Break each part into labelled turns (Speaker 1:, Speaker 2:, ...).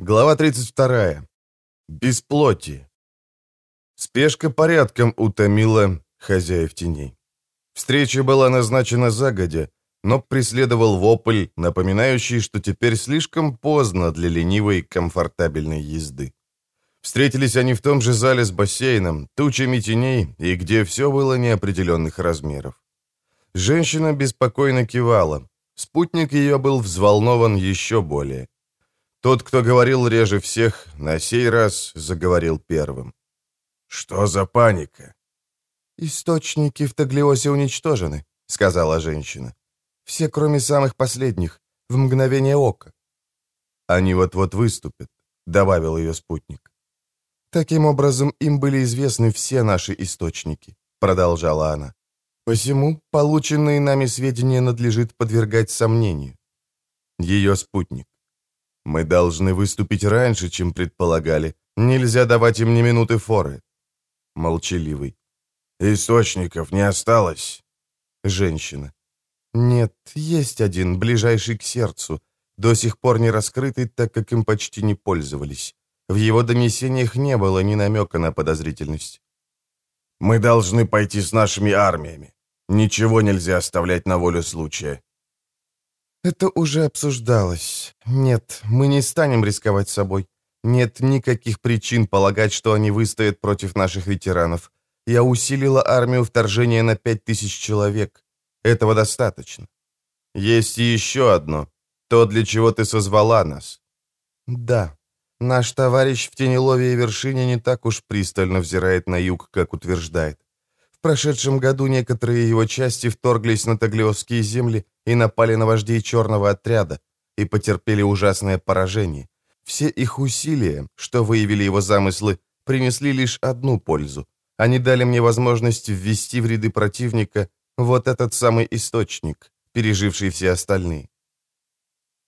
Speaker 1: Глава 32. Бесплотие. Спешка порядком утомила хозяев теней. Встреча была назначена загодя, но преследовал вопль, напоминающий, что теперь слишком поздно для ленивой комфортабельной езды. Встретились они в том же зале с бассейном, тучами теней и где все было неопределенных размеров. Женщина беспокойно кивала. Спутник ее был взволнован еще более. Тот, кто говорил реже всех, на сей раз заговорил первым. «Что за паника?»
Speaker 2: «Источники в Таглиосе уничтожены», — сказала женщина. «Все, кроме самых последних, в мгновение ока».
Speaker 1: «Они вот-вот выступят», — добавил ее спутник.
Speaker 2: «Таким образом, им были известны все наши источники», — продолжала она. «Посему полученные нами сведения надлежит подвергать сомнению».
Speaker 1: Ее спутник. Мы должны выступить раньше, чем предполагали. Нельзя давать им ни минуты форы. Молчаливый. Источников не осталось. Женщина.
Speaker 2: Нет, есть один, ближайший к сердцу. До сих пор не раскрытый, так как им почти не пользовались. В его донесениях не было ни намека на подозрительность.
Speaker 1: Мы должны пойти с нашими армиями. Ничего нельзя оставлять на волю случая.
Speaker 2: Это уже обсуждалось. Нет, мы не станем рисковать собой. Нет никаких причин полагать, что они выстоят против наших ветеранов. Я усилила армию вторжения на пять тысяч человек. Этого достаточно. Есть еще одно. То, для чего ты созвала нас. Да. Наш товарищ в Тенелове и Вершине не так уж пристально взирает на юг, как утверждает. В прошедшем году некоторые его части вторглись на Таглиосские земли и напали на вождей черного отряда и потерпели ужасное поражение. Все их усилия, что выявили его замыслы, принесли лишь одну пользу. Они дали мне возможность ввести в ряды противника вот этот самый источник, переживший все остальные.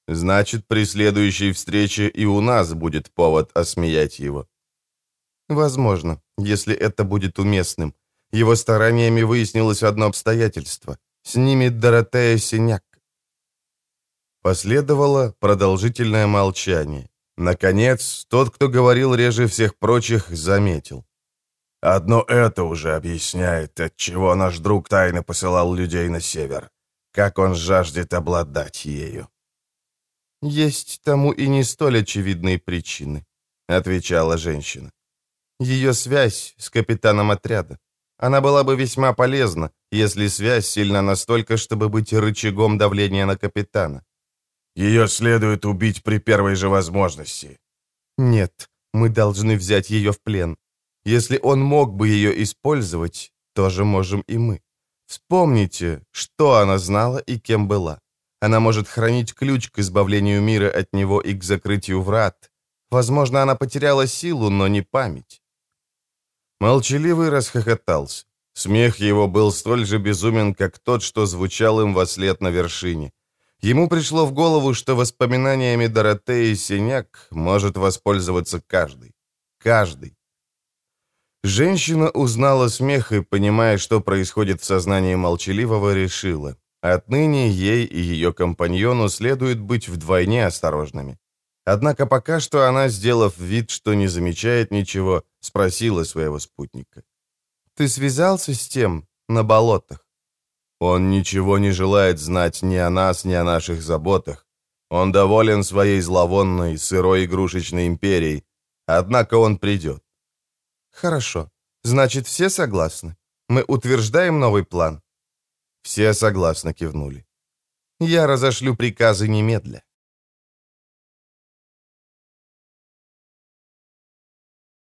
Speaker 1: Значит, при следующей встрече и у нас будет повод осмеять его.
Speaker 2: Возможно, если это будет уместным. Его стараниями выяснилось одно обстоятельство. С ними Доротея Синяк.
Speaker 1: Последовало продолжительное молчание. Наконец, тот, кто говорил реже всех прочих, заметил. «Одно это уже объясняет, отчего наш друг тайно посылал людей на север. Как он жаждет обладать ею».
Speaker 2: «Есть тому и не столь очевидные причины», — отвечала женщина. «Ее связь с капитаном отряда. Она была бы весьма полезна, если связь сильна настолько, чтобы быть рычагом давления на капитана.
Speaker 1: Ее следует убить при первой же возможности.
Speaker 2: Нет, мы должны взять ее в плен. Если он мог бы ее использовать, тоже можем и мы. Вспомните, что она знала и кем была. Она может хранить ключ к избавлению мира от него и к закрытию врат. Возможно, она потеряла силу, но не память.
Speaker 1: Молчаливый расхохотался. Смех его был столь же безумен, как тот, что звучал им во след на вершине. Ему пришло в голову, что воспоминаниями Доротеи Синяк может воспользоваться каждый. Каждый. Женщина узнала смех и, понимая, что происходит в сознании молчаливого, решила. Отныне ей и ее компаньону следует быть вдвойне осторожными. Однако пока что она, сделав вид, что не замечает ничего, спросила своего спутника.
Speaker 2: «Ты связался с тем на болотах?»
Speaker 1: «Он ничего не желает знать ни о нас, ни о наших заботах. Он доволен своей зловонной, сырой игрушечной империей. Однако он придет».
Speaker 2: «Хорошо. Значит, все согласны? Мы утверждаем новый план?»
Speaker 1: Все согласно кивнули.
Speaker 2: «Я разошлю приказы немедля».